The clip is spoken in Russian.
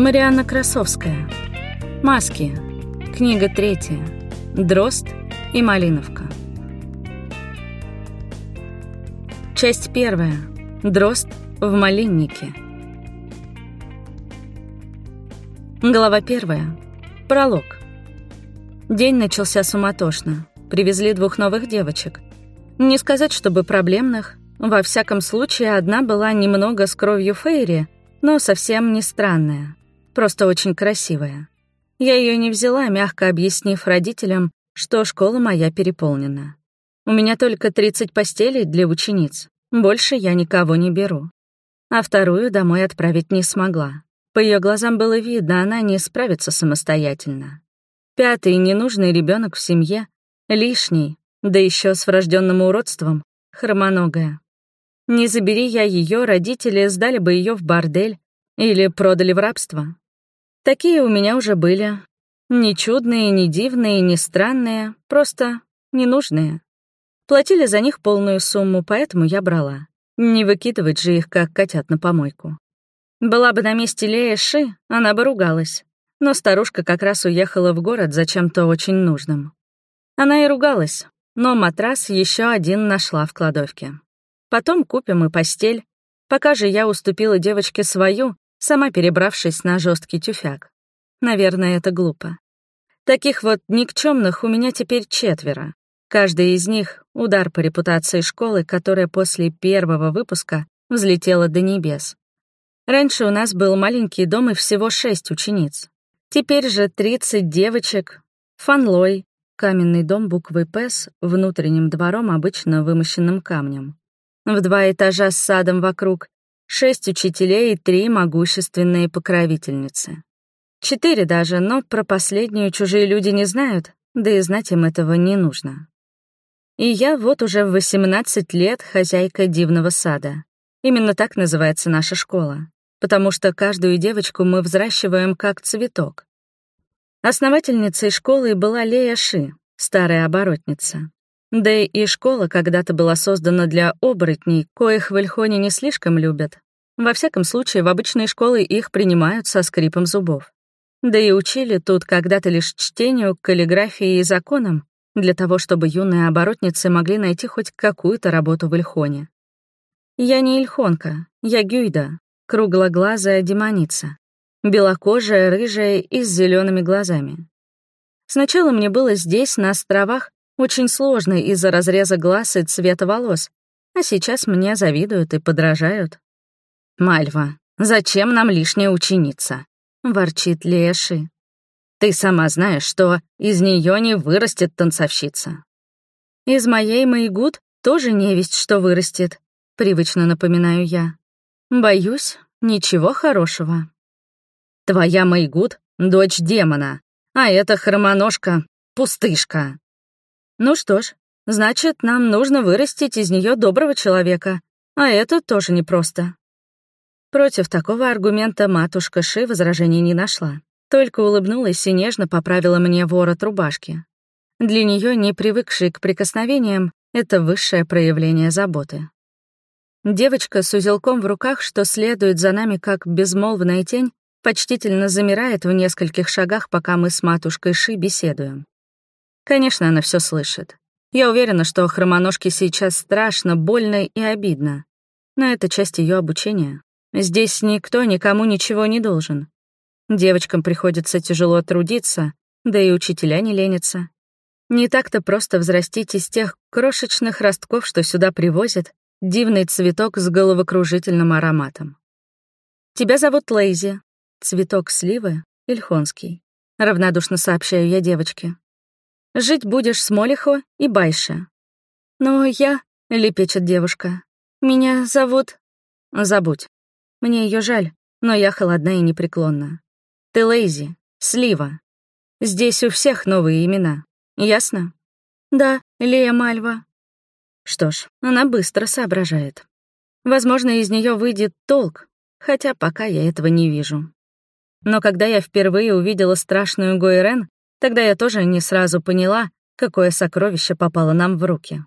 Марианна Красовская. Маски. Книга третья. Дрозд и Малиновка. Часть первая. Дрозд в Малиннике. Глава первая. Пролог. День начался суматошно. Привезли двух новых девочек. Не сказать, чтобы проблемных. Во всяком случае, одна была немного с кровью Фейри, но совсем не странная. Просто очень красивая. Я ее не взяла, мягко объяснив родителям, что школа моя переполнена. У меня только 30 постелей для учениц. Больше я никого не беру. А вторую домой отправить не смогла. По ее глазам было видно, она не справится самостоятельно. Пятый ненужный ребенок в семье, лишний, да еще с врожденным уродством, хромоногая. Не забери я ее, родители сдали бы ее в бордель или продали в рабство. Такие у меня уже были. Не чудные, не дивные, не странные, просто ненужные. Платили за них полную сумму, поэтому я брала. Не выкидывать же их, как котят на помойку. Была бы на месте Лея Ши, она бы ругалась. Но старушка как раз уехала в город за чем-то очень нужным. Она и ругалась, но матрас еще один нашла в кладовке. Потом купим и постель. Пока же я уступила девочке свою, сама перебравшись на жесткий тюфяк. Наверное, это глупо. Таких вот никчемных у меня теперь четверо. Каждый из них — удар по репутации школы, которая после первого выпуска взлетела до небес. Раньше у нас был маленький дом и всего шесть учениц. Теперь же 30 девочек, фанлой, каменный дом буквы «П» с внутренним двором, обычно вымощенным камнем. В два этажа с садом вокруг, шесть учителей и три могущественные покровительницы. Четыре даже, но про последнюю чужие люди не знают, да и знать им этого не нужно. И я вот уже в 18 лет хозяйка дивного сада. Именно так называется наша школа, потому что каждую девочку мы взращиваем как цветок. Основательницей школы была Лея Ши, старая оборотница. Да и школа когда-то была создана для оборотней, коих в Эльхоне не слишком любят. Во всяком случае, в обычные школы их принимают со скрипом зубов. Да и учили тут когда-то лишь чтению, каллиграфии и законам, для того, чтобы юные оборотницы могли найти хоть какую-то работу в Ильхоне. Я не Ильхонка, я Гюйда, круглоглазая демоница, белокожая, рыжая и с зелеными глазами. Сначала мне было здесь, на островах, очень сложно из-за разреза глаз и цвета волос, а сейчас мне завидуют и подражают. «Мальва, зачем нам лишняя ученица?» — ворчит Леши. «Ты сама знаешь, что из нее не вырастет танцовщица». «Из моей Майгуд тоже не весть, что вырастет», — привычно напоминаю я. «Боюсь, ничего хорошего». «Твоя Майгуд — дочь демона, а эта хромоножка — пустышка», ну что ж, значит, нам нужно вырастить из нее доброго человека, а это тоже непросто. Против такого аргумента матушка Ши возражений не нашла, только улыбнулась и нежно поправила мне ворот рубашки. Для нее, не привыкшей к прикосновениям, это высшее проявление заботы. Девочка с узелком в руках, что следует за нами как безмолвная тень, почтительно замирает в нескольких шагах, пока мы с матушкой Ши беседуем. Конечно, она все слышит. Я уверена, что хромоножке сейчас страшно, больно и обидно. Но это часть ее обучения. Здесь никто никому ничего не должен. Девочкам приходится тяжело трудиться, да и учителя не ленятся. Не так-то просто взрастить из тех крошечных ростков, что сюда привозят, дивный цветок с головокружительным ароматом. Тебя зовут Лейзи. Цветок сливы — Ильхонский. Равнодушно сообщаю я девочке. Жить будешь с Молихо и Байше». «Но я...» — лепечет девушка. «Меня зовут...» «Забудь. Мне ее жаль, но я холодна и непреклонна. Ты Лейзи, Слива. Здесь у всех новые имена. Ясно?» «Да, Лея Мальва». Что ж, она быстро соображает. Возможно, из нее выйдет толк, хотя пока я этого не вижу. Но когда я впервые увидела страшную Гойрен, Тогда я тоже не сразу поняла, какое сокровище попало нам в руки.